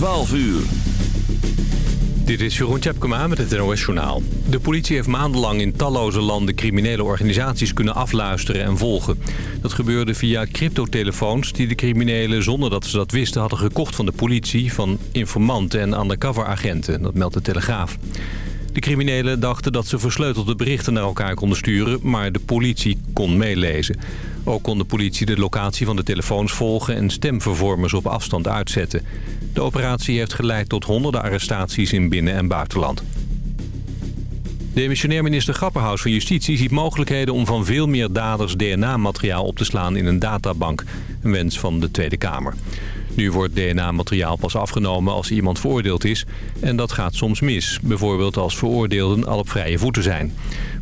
12 uur. Dit is Jeroen Tjepkema met het NOS Journaal. De politie heeft maandenlang in talloze landen criminele organisaties kunnen afluisteren en volgen. Dat gebeurde via cryptotelefoons die de criminelen zonder dat ze dat wisten hadden gekocht van de politie, van informanten en undercoveragenten. Dat meldt de Telegraaf. De criminelen dachten dat ze versleutelde berichten naar elkaar konden sturen, maar de politie kon meelezen. Ook kon de politie de locatie van de telefoons volgen en stemvervormers op afstand uitzetten. De operatie heeft geleid tot honderden arrestaties in binnen- en buitenland. Demissionair minister Grapperhaus van Justitie ziet mogelijkheden om van veel meer daders DNA-materiaal op te slaan in een databank. Een wens van de Tweede Kamer. Nu wordt DNA-materiaal pas afgenomen als iemand veroordeeld is. En dat gaat soms mis. Bijvoorbeeld als veroordeelden al op vrije voeten zijn.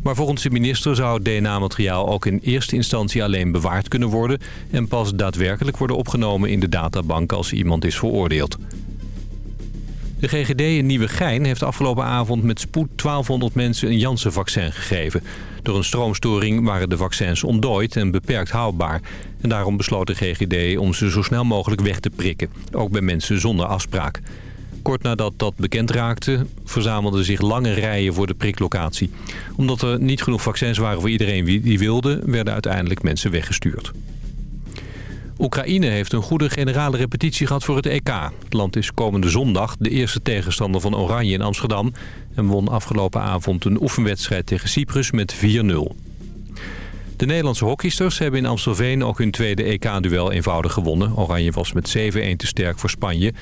Maar volgens de minister zou DNA-materiaal ook in eerste instantie alleen bewaard kunnen worden... en pas daadwerkelijk worden opgenomen in de databank als iemand is veroordeeld. De GGD in Nieuwegein heeft afgelopen avond met spoed 1200 mensen een Janssen-vaccin gegeven. Door een stroomstoring waren de vaccins ontdooid en beperkt houdbaar. En daarom besloot de GGD om ze zo snel mogelijk weg te prikken. Ook bij mensen zonder afspraak. Kort nadat dat bekend raakte, verzamelden zich lange rijen voor de priklocatie. Omdat er niet genoeg vaccins waren voor iedereen die wilde, werden uiteindelijk mensen weggestuurd. Oekraïne heeft een goede generale repetitie gehad voor het EK. Het land is komende zondag de eerste tegenstander van Oranje in Amsterdam... en won afgelopen avond een oefenwedstrijd tegen Cyprus met 4-0. De Nederlandse hockeysters hebben in Amstelveen ook hun tweede EK-duel eenvoudig gewonnen. Oranje was met 7-1 te sterk voor Spanje.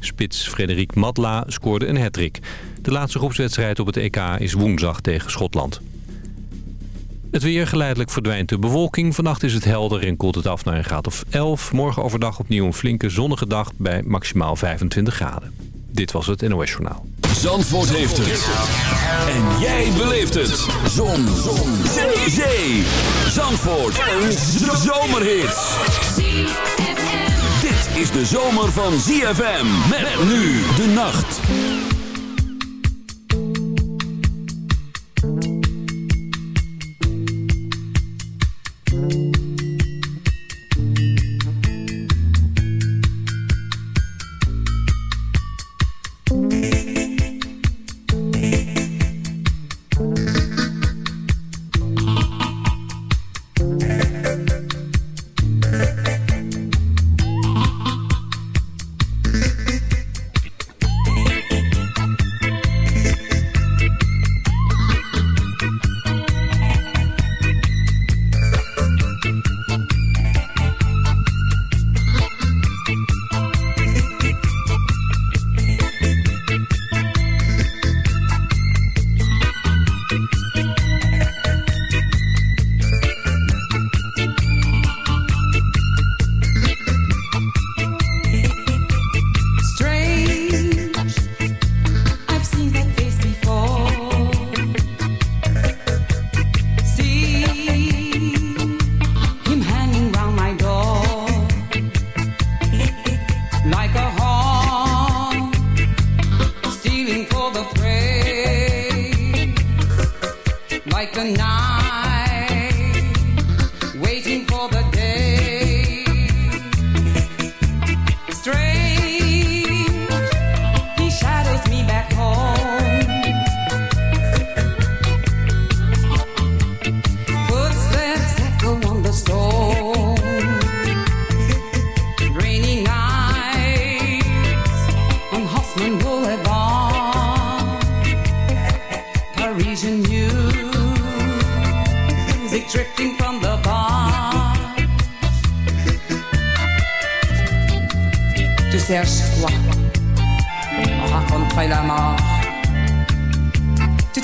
Spits Frederik Matla scoorde een hattrick. De laatste groepswedstrijd op het EK is woensdag tegen Schotland. Het weer geleidelijk verdwijnt de bewolking. Vannacht is het helder en koelt het af naar een graad of 11. Morgen overdag opnieuw een flinke zonnige dag bij maximaal 25 graden. Dit was het NOS Journaal. Zandvoort heeft het. En jij beleeft het. Zon. Zon. Zee. Zee. Zandvoort. Een zomerhit. Dit is de zomer van ZFM. Met nu de nacht.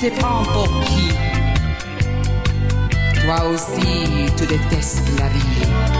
fait prendre pour qui? Toi aussi, tu détestes la vie.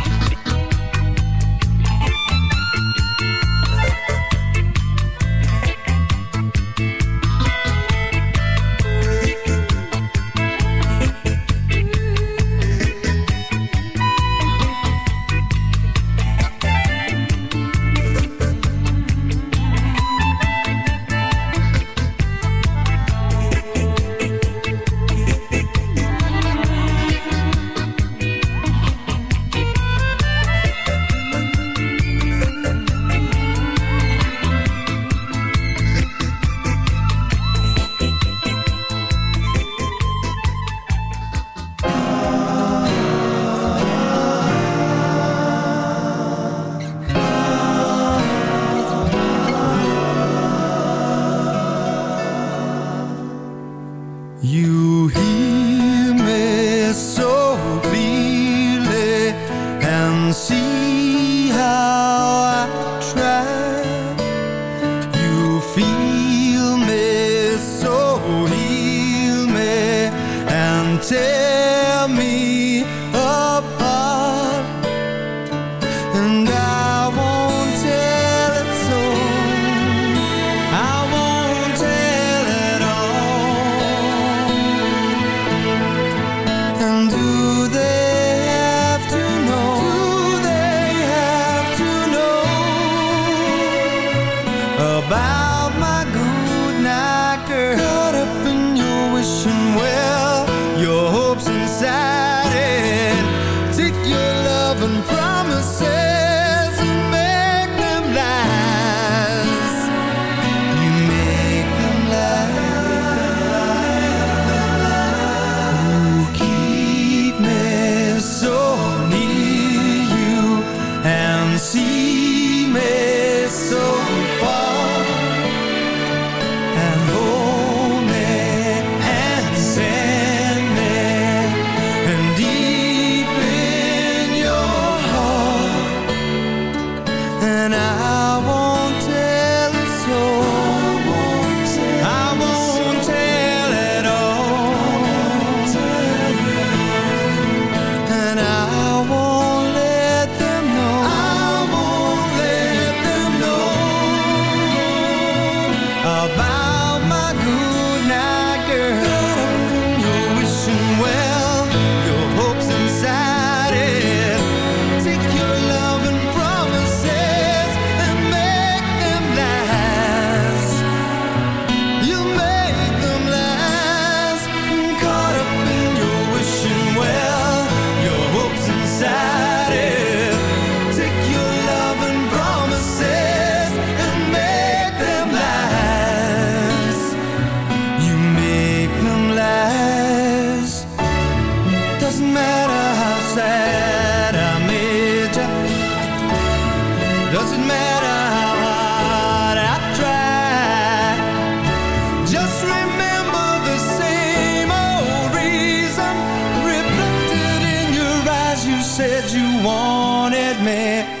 me.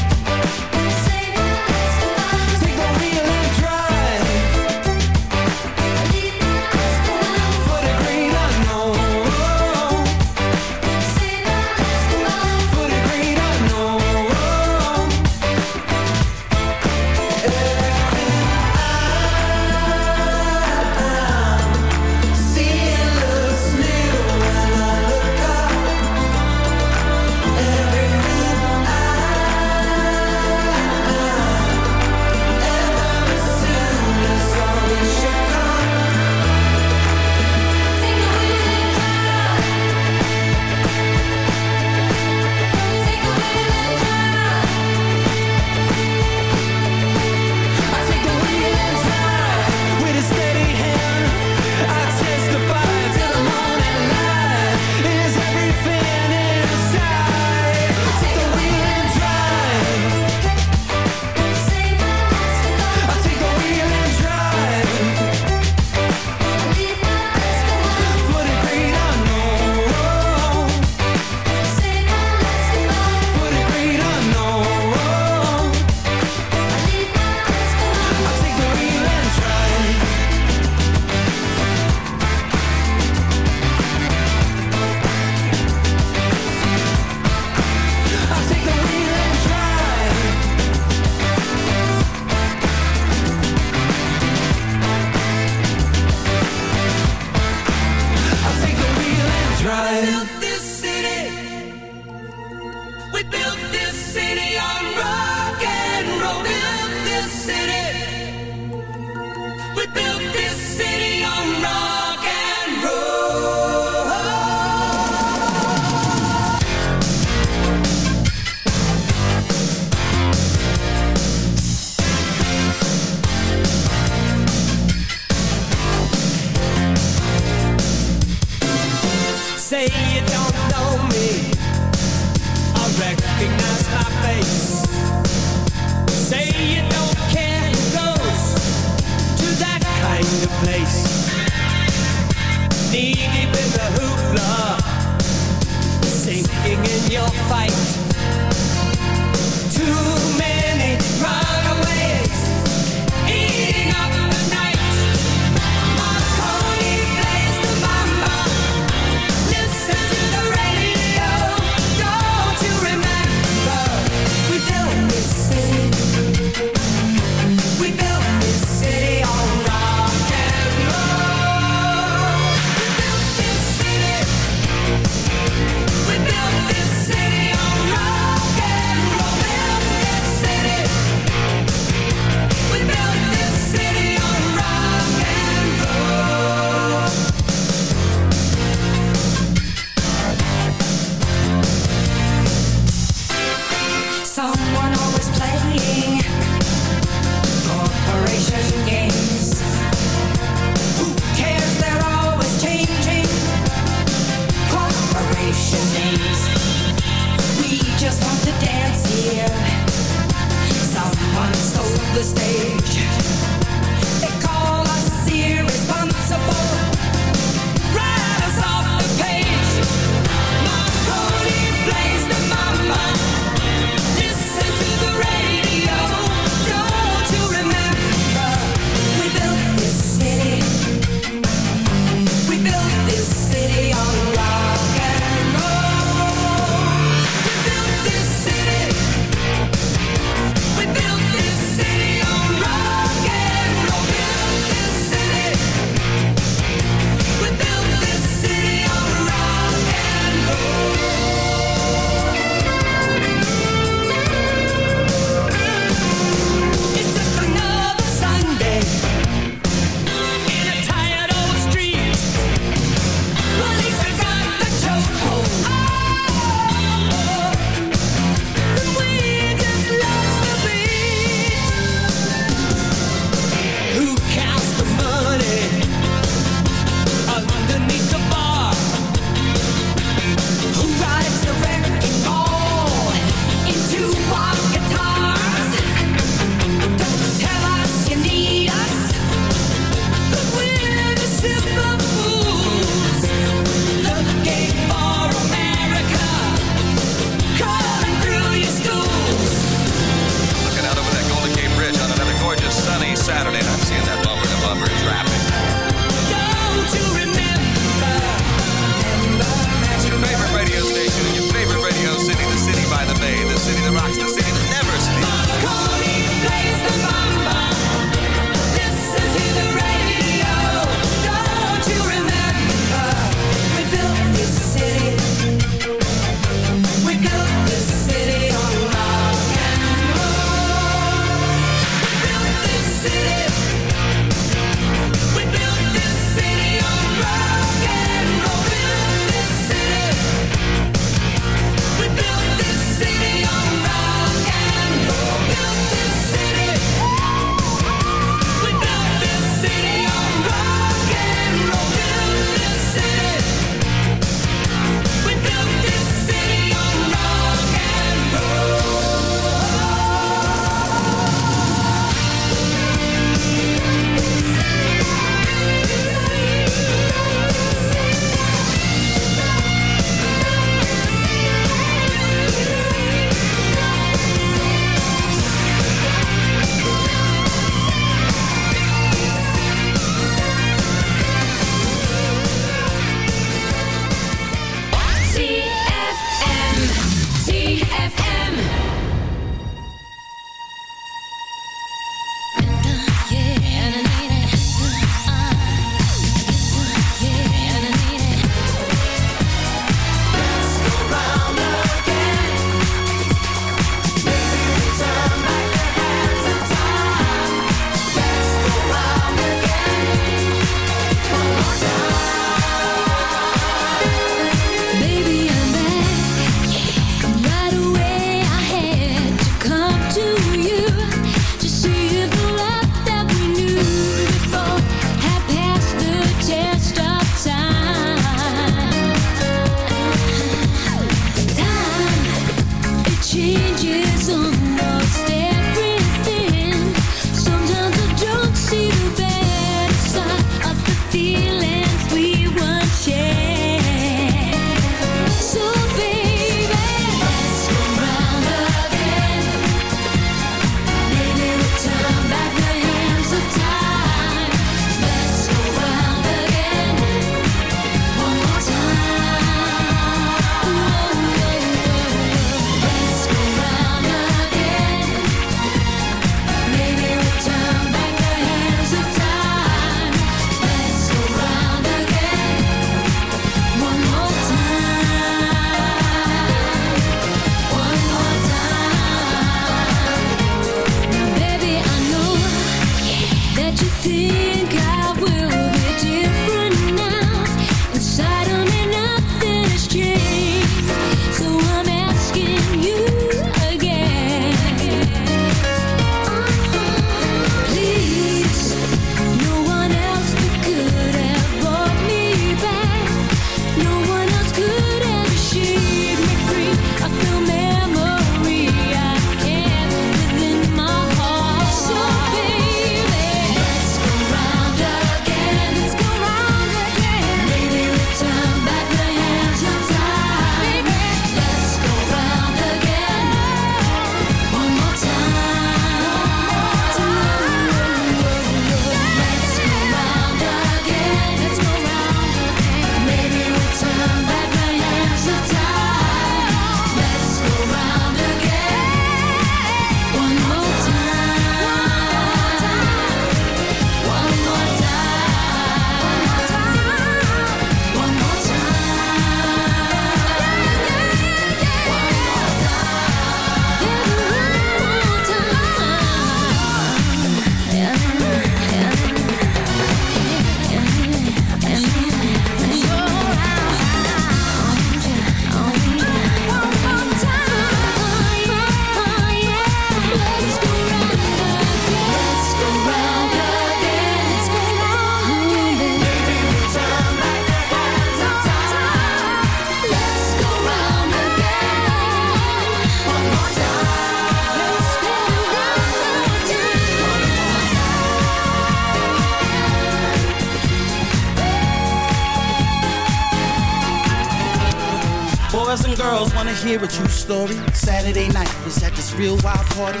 Hear a true story. Saturday night was at this real wild party.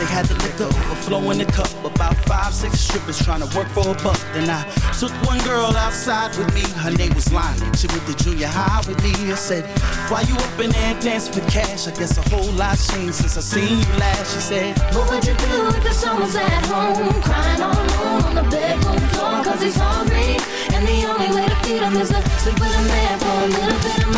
They had the liquor overflow in the cup. About five, six strippers trying to work for a buck. Then I took one girl outside with me. Her name was Lonnie. She went to junior high with me. I said, Why you up in there dancing for cash? I guess a whole lot changed since I seen you last. She said, What would you do if the son was at home? Crying all alone on the bedroom floor cause he's hungry. And the only way to feed him is to sleep with a man for a little bit of money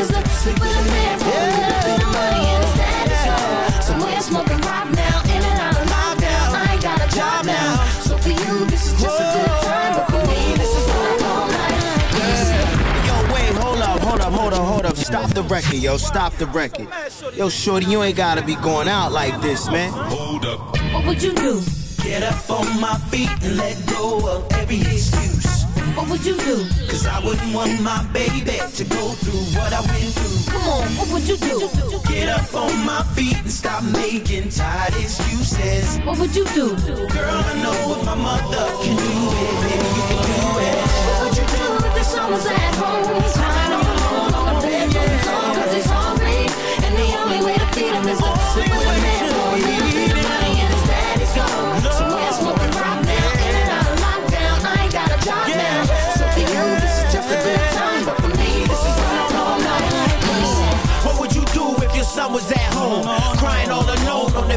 way to feed him is to sleep with a man for a little bit of money and his daddy's gone. Somewhere smoking rock now, in and out of lockdown. I ain't got a job now. So for you, this is just a good time. But for me, this is what I call life. Yo, wait, hold up, hold up, hold up, hold up. Stop the record, yo, stop the record. Yo, shorty, you ain't gotta be going out like this, man. Hold up. What would you do? Get up on my feet and let go of every excuse. What would you do? Cause I wouldn't want my baby to go through what I went through. Come on, what would you do? Get up on my feet and stop making tired excuses. What would you do? Girl, I know if my mother can do it, baby, you can do it. What would you do if the was at home? All alone on the bedroom floor cause he's hungry. And the only way to feed him is to sleep with a man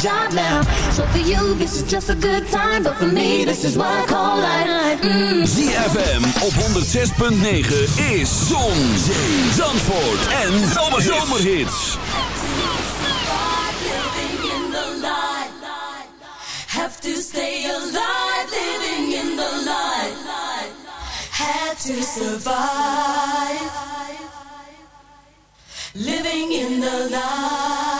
job now. So for you, this is just a good time. But for me, this is what I call life. Mm. ZFM op 106.9 is Zon, Zee, Zandvoort en Zomerhits. living in the light. Have to stay alive, living in the light. Had to survive, living in the light.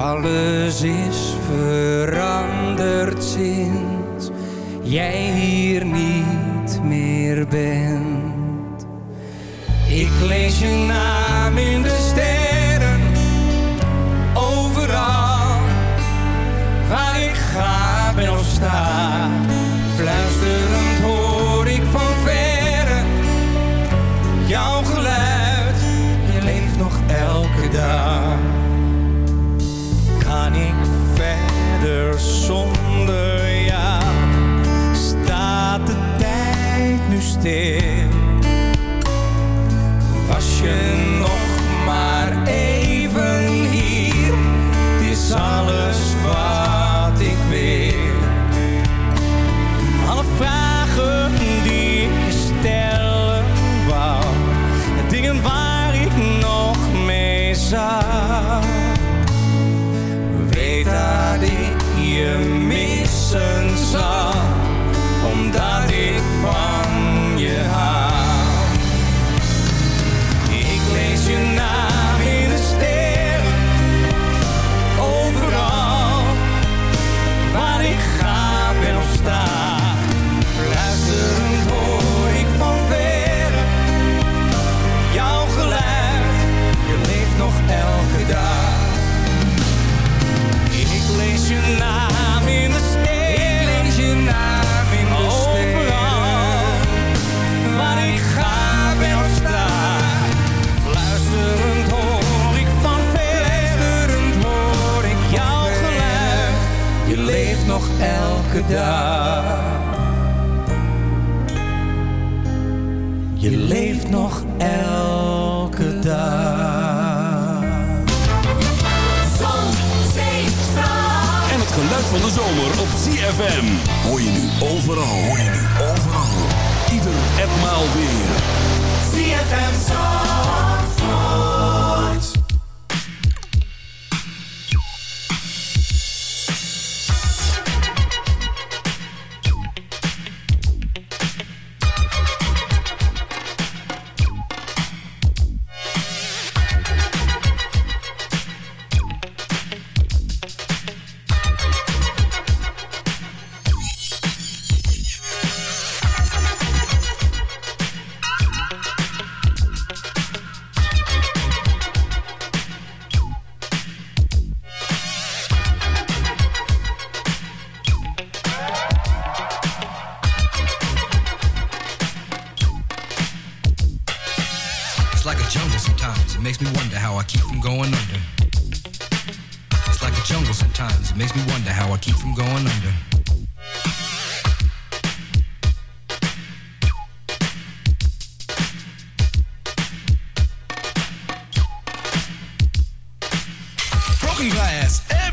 Alles is veranderd sinds jij hier niet meer bent. Ik lees je naam in de sterren,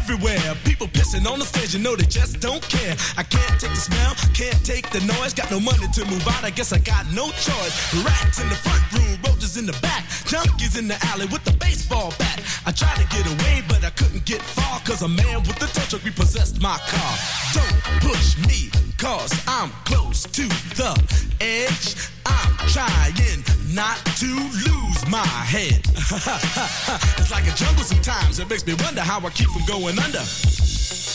everywhere. People pissing on the stage, you know they just don't care. I can't take the smell, can't take the noise. Got no money to move out, I guess I got no choice. Rats in the front room, roaches in the back. Junkies in the alley with the I tried to get away, but I couldn't get far. Cause a man with a tow truck repossessed my car. Don't push me, cause I'm close to the edge. I'm trying not to lose my head. it's like a jungle sometimes. It makes me wonder how I keep from going under.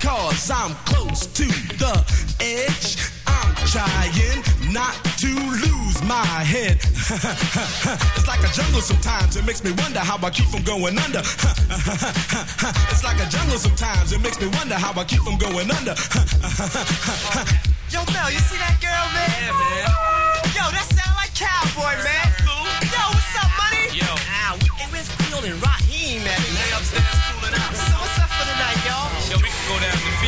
cause I'm close to the edge. I'm trying not to lose my head. it's like a jungle sometimes. It makes me wonder how I keep from going under. it's like a jungle sometimes. It makes me wonder how I keep from going under. Yo, Mel, you see that girl, man? Yeah, man. Yo, that sound like cowboy, man. Yo, what's up, money? Yo. Ah, we, hey, where's Field and Raheem at, man? They upstairs cooling out. Yo, we can go down to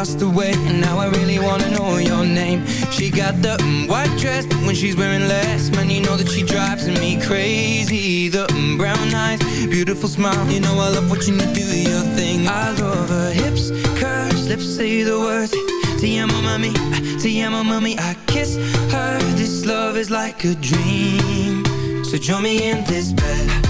Across the way, and now I really wanna know your name. She got the mm, white dress, when she's wearing less, man, you know that she drives me crazy. The mm, brown eyes, beautiful smile, you know I love watching you do your thing. I love her hips, curves, lips say the words. Te amo, mami, te amo, mami. I kiss her. This love is like a dream. So join me in this bed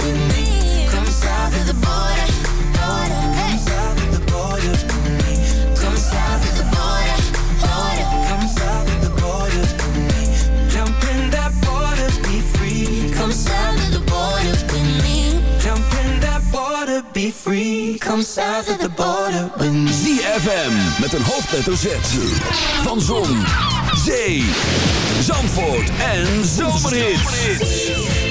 come south of the border with. ZFM met een hoofdletter Z. Van Zon, Zee, Zandvoort en Zomerhit